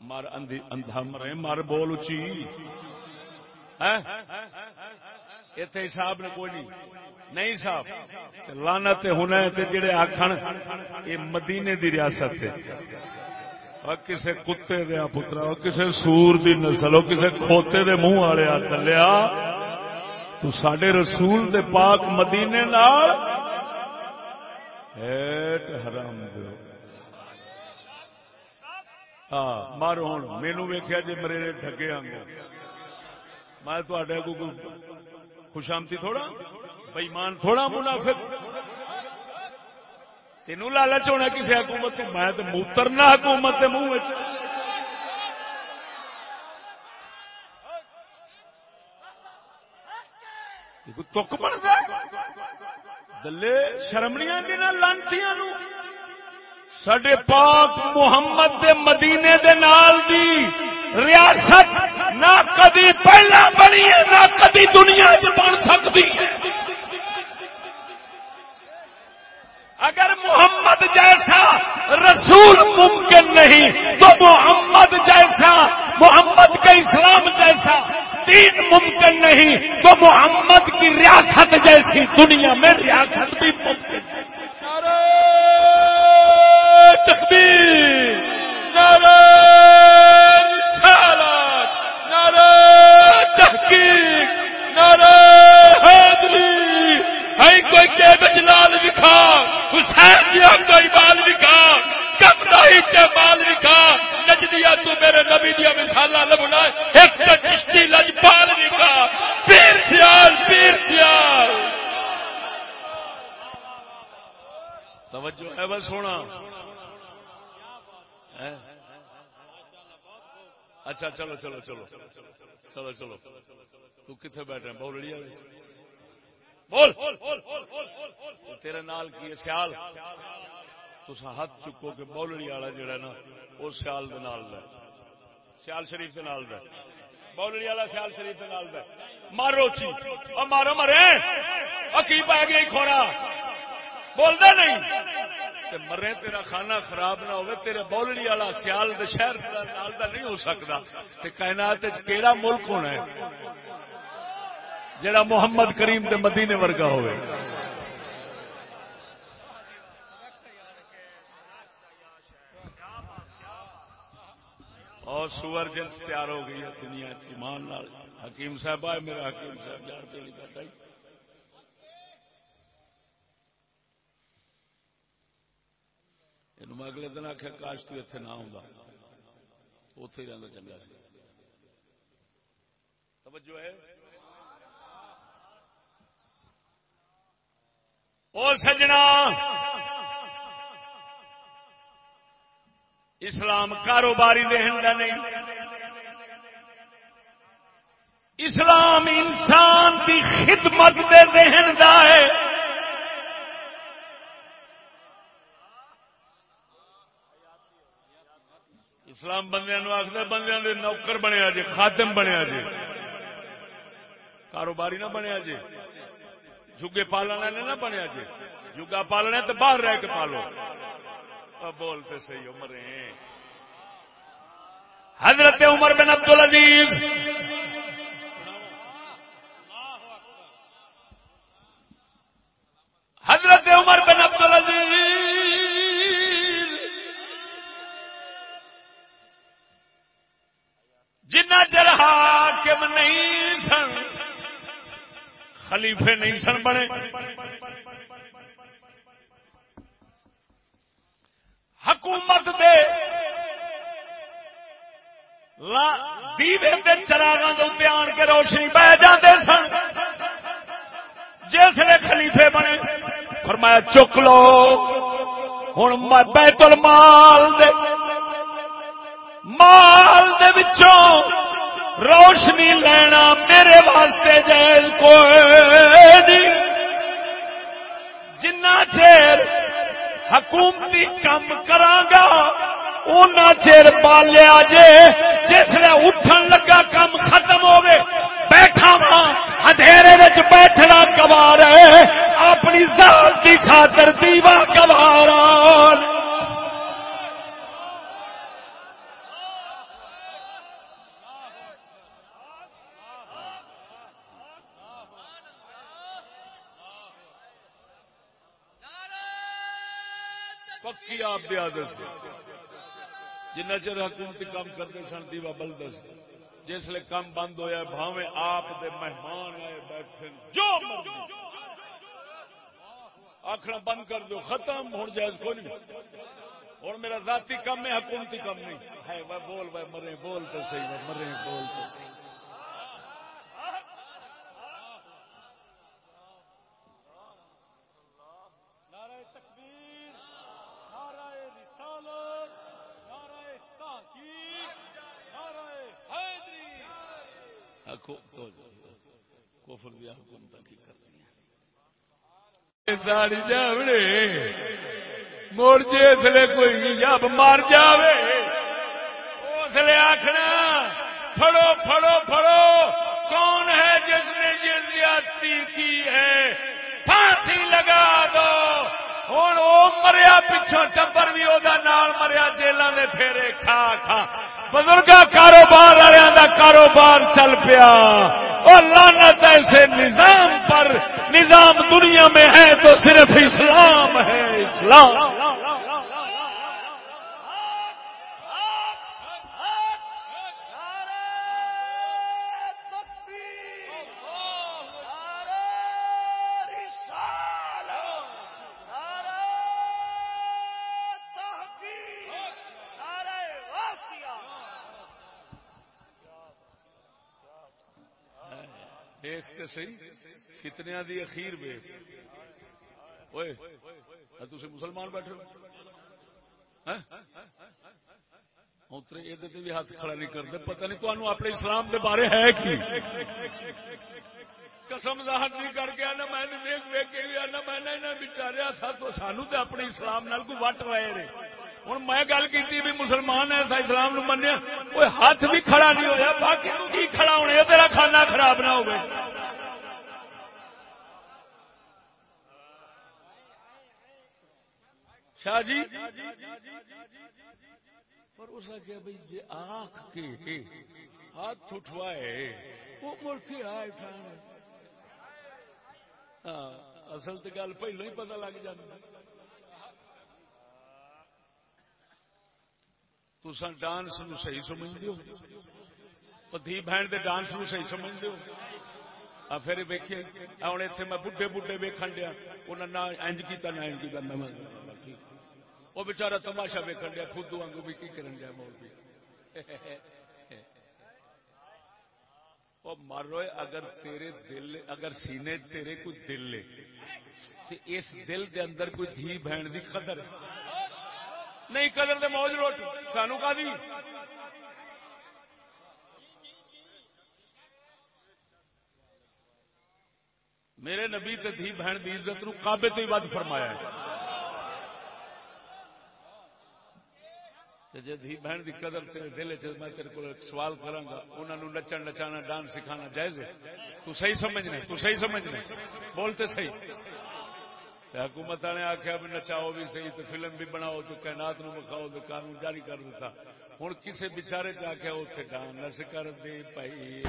مر اندھا مرے مر بول اچھی۔ ہاں؟ اتنے حساب نے کوئی نہیں۔ نہیں صاحب لانا ہونا ہے جڑے آخر یہ مدینے دی ریاست ہے۔ کسے کتے دیا پترا کسے سور دی نسل کسے کھوتے دے منہ والے تلیا تو سڈے رسول دے پاک مدینے نال حرام دو ہاں مر ہوں مینو ویکیا جی میرے ڈگے آگے میں تے کو خوشامتی تھوڑا بےمان تھوڑا، منافق۔ تینوں لالچ ہونا کسی حکومت میں تو موترنا حکومت کے منہ تک بنتا دلے شرمنیاں دینا لانتیاں نو۔ سڈے پاک محمد دے مدینے دے نال دی ریاست نہ کدی پہلا بنی ہے نہ کدی دنیا چ بن سکتی ہے اگر محمد جیسا رسول ممکن نہیں، تو محمد جیسا، محمد کے اسلام جیسا دین ممکن نہیں، تو محمد کی ریاست جیسی دنیا میں ریاست بھی ممکن تکبیر، نعرہ نعرہ تحقیق، نعرہ حیدری ہے کوئی کے بچلال لکھا حسین دیا کوئی بال لکھا کب نہیں بال لکھا نجدیا تو میرے نبی لبنا ایک چشتی لج بال لکھا پیر سیال پیر سیال توجہ ہے بس ہونا۔ اچھا چلو چلو چلو۔ چلو چلو۔ تو کتنے بیٹھے بولڑی بول۔ تیرے نال کی سیال؟ تسا ہاتھ چکو کہ بولڑی والا جڑا نا، وہ سیال دے نال دا سیال شریف دے نال بولڑی والا سیال شریف دے نال مارو چی۔ او مارو مرے۔ کی پا گئی کھورا بول نہیں۔ تے مرے تیرا کھانا خراب نہ ہوئے، تیرے بولڑی والا سیال دے شہر نال دا نہیں ہو سکتا۔ تے کائنات کیڑا ملک ہونا ہے؟ جڑا محمد کریم دے مدینے ورگا ہوئے۔ اور سور جنس تیار ہو گئی ہے دنیا ایمان نال۔ حکیم صاحب آئے، میرا حکیم صاحب جار پہ نہیں کرتا میں اگلے دن آخیا کاش تو اتنے نہ آؤں اتے ہی رہتا چنگا سی۔ توجہ ہے؟ او سجنا اسلام کاروباری ذہن کا نہیں۔ اسلام انسان کی خدمت دے ذہن دا ہے۔ اسلام بندے آخر بندے دے نوکر بنیا جی خاتم بنیا جی کاروباری نہ بنیا جی جگے پالنا نہ بنیا جی جگا پالنا تو باہر رہ کے پالو۔ بولتے صحیح عمر حضرت عمر بن عبد العزیز حضرت عمر بن عبد العزیز جنہ چر حاکم نہیں سن، خلیفے نہیں سن بنے۔ حکومت دے دیوے دے چراغاں دے آن کے روشنی بہ جاندے سن۔ جسے خلیفے بنے، فرمایا، چک لو۔ ہوں بیت المال دے مال دے وچوں روشنی لینا میرے واسطے جائز کوئی جنا چیر حکومتی کام کرانگا اونا چیر پالیا جے جسے اٹھن لگا کم ختم ہوئے بیٹھا وا اندھیرے بیٹھنا گوار ہے اپنی ذات کی خاطر دیوا گوارا۔ پکی آپ بھی آدر سے۔ جنہ چر حکومتی کام کرتے سن، دیوا بلد سے۔ جسے کام بند ہویا بھاوے آپ دے مہمان آئے بیٹھے جو آخر بند کر دو ختم ہوں جائز کو نہیں۔ اور میرا ذاتی کم ہے، حکومتی کم نہیں۔ ہے وہ بول، وہ مرے بول تو صحیح، وہ مرے بول تو صحیح کوفر بھی حکومت کی کرتی ہیں۔ داڑی جاوڑے موڑ جسے کوئی جب مار جاوے۔ اس لیے آخنا پھڑو پھڑو پھڑو، کون ہے جس نے یہ زیادتی کی ہے؟ پھانسی لگا دو۔ ہوں وہ مریا پچھوں ٹبر بھی وہ مریا جیلوں کے پھیرے کھا کھا۔ بزرگ کاروبار والوں کا کاروبار چل پیا۔ اور لانت ایسے نظام پر نظام دنیا میں ہے تو صرف اسلام ہے اسلام۔ فتنیا دی اخیر بے تھی مسلمان بیٹھے اتنے ہاں؟ بھی ہاتھ کھڑا نہیں کرتے پتہ نہیں تو اپنے اسلام کے بارے ہے کی۔ قسم ظاہر نہیں کر کے آنا، میں ویک ویک کے بھی آنا، میں بچاریا تھا تو سانو تو اپنے اسلام نال کو وٹ رہے رہے ہوں میں گل کی بھی مسلمان ہے تھا اسلام نو منیا کوئی ہاتھ بھی کھڑا نہیں ہوا باقی کی کھڑا ہونے تیرا کھانا خراب نہ ہو شاہ جی؟ پر اس کیا بھائی جی آنکھ کے ہاتھ اٹھوائے، وہ مڑ کے آئے اٹھانے ہاں، اصل تو گل پہلو ہی پتہ لگ جاتا تسا ڈانس نو صحیح سمجھ ہو؟ دھی بہن دے ڈانس نو صحیح سمجھ ہو؟ پھر ویکھے ہوں اتنے میں بڈھے بڈھے ویکن دیا انہیں نہ انج کیا نہ انج کیا میں وہ بچارا تماشا ویکن دیا خود آنگو بھی کی کرن دیا مول بھی وہ مر روئے، اگر تیرے دل، اگر سینے تیرے کوئی دل لے تو اس دل دے اندر کوئی دھی بہن دی قدر۔ نہیں قدر دے موج روٹ، سانو کا دی؟ میرے نبی تے دھی بہن دی عزت نو کابے تو ہی ود فرمایا ہے۔ جی دھی بہن کی قدر تیرے دل چ میں تیرے کو سوال کرا انہوں نچن نچانا، ڈانس سکھانا جائز ہے؟ تو صحیح سمجھنے، تو صحیح سمجھنے۔ بولتے صحیح۔ حکومت نے آخیا بھی نچاؤ بھی صحیح تو فلم بھی بناؤ، تو کائنات نو مکھاؤ تو قانون جاری کر دیتا ہوں کسی بچارے چ آخیا اتنے ڈانس کر دے پائی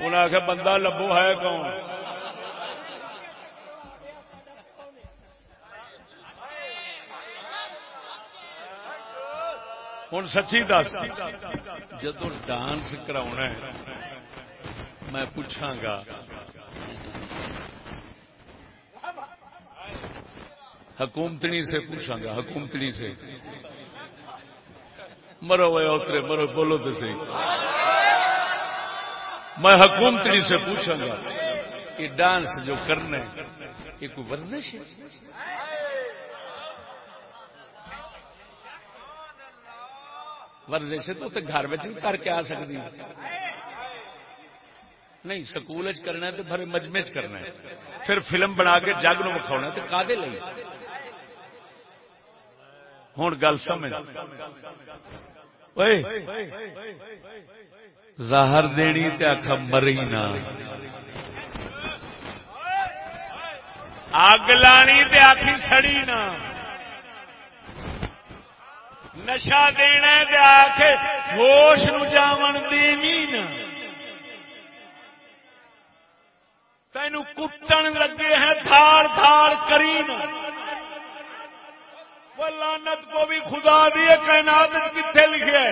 انہیں آخیا بندہ لبو ہے کون؟ ہوں سچی دس۔ جدو ڈانس کرا میں پوچھا گا حکومتنی سے پوچھا گا حکومتنی سے۔ مرو وہ اترے مرو، بولو تو صحیح۔ میں حکومتنی سے پوچھا گا کہ ڈانس جو کرنا ہے، یہ کوئی ورزش ہے؟ ورزش تو گھر میں بھی کر کے آ سکتی نہیں، سکول کرنا ہے تو بھرے مجمے کرنا ہے۔ پھر فلم بنا کے جگ نو وکھاؤنا تو کا ہوں گل سمجھ۔ ظاہر دینی تے آخ مری نہ۔ اگ لانی تے آخی سڑی نہ۔ نشا دینا تے آخ ہوش نو دینی تین کٹن لگے ہیں تھاڑ تھاڑ کری نہ لانت کو بھی خدا دیے کائنات کتنے لکھے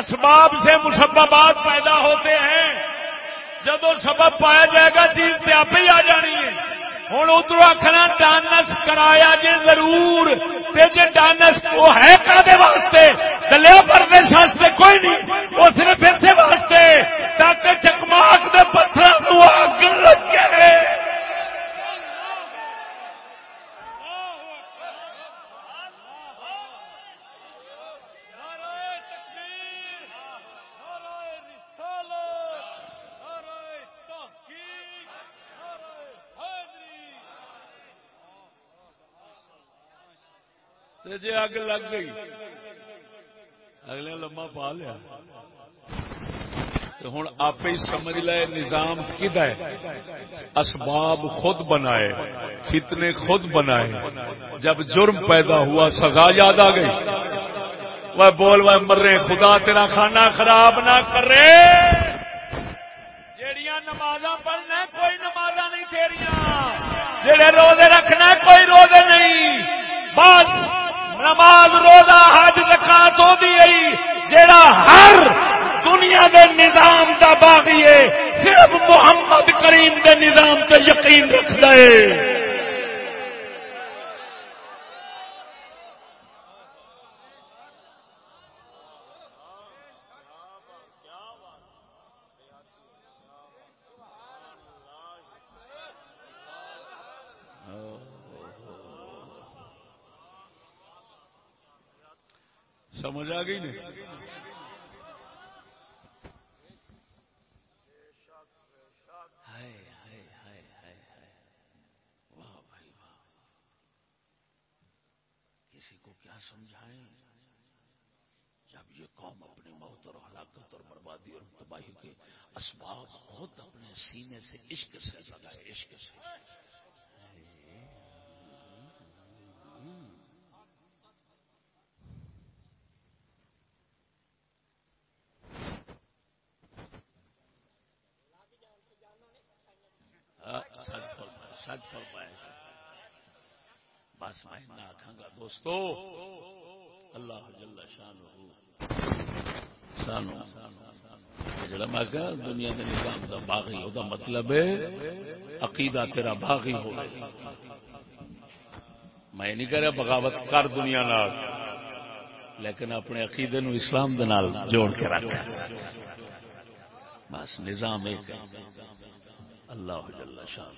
اسباب سے مسببات پیدا ہوتے ہیں۔ جدو سبب پایا جائے گا، چیز پہ آپ ہی آ جانی ہے۔ ہوں ادھر آخنا ڈانس کرایا جے ضرور جے ڈانس وہ ہے کدے واسطے؟ دلیا پردیش واسطے کوئی نہیں، وہ صرف اسے واسطے، تاکہ چکماک دے پتھر اگ لگے جی اگ لگ گئی۔ اگلے لما پا لیا۔ ہوں آپ ہی سمجھ لے نظام کد ہے۔ اسباب خود بنائے، فتنے خود بنائے۔ جب جرم پیدا ہوا، سزا یاد آ گئی۔ وہ بول وہ مرے، خدا تیرا کھانا خراب نہ کرے۔ جیڑیاں نماز پڑھنا، کوئی نماز نہیں تیریاں جڑے روزے رکھنا، کوئی روزے نہیں۔ بس۔ نماز روزہ حج زکات ہو جیڑا ہر دنیا دے نظام دا باغی ہے، صرف محمد کریم دے نظام تے یقین رکھ دے سمجھ آ گئی نے کسی کو کیا سمجھائیں جب یہ قوم اپنی موت اور ہلاکت اور بربادی اور تباہی کے اسباب خود اپنے سینے سے عشق سے لگائے عشق سے سچ فرمایا بس میں نہ آخا گا دوستو، اللہ جل شان جڑا میں کہ دنیا کے نظام دا باغی وہ مطلب ہے، عقیدہ تیرا باغی ہو۔ میں نہیں کہہ رہا بغاوت کر دنیا نال، لیکن اپنے عقیدے نو اسلام دے نال جوڑ کے رکھ۔ بس نظام ایک اللہ جل شان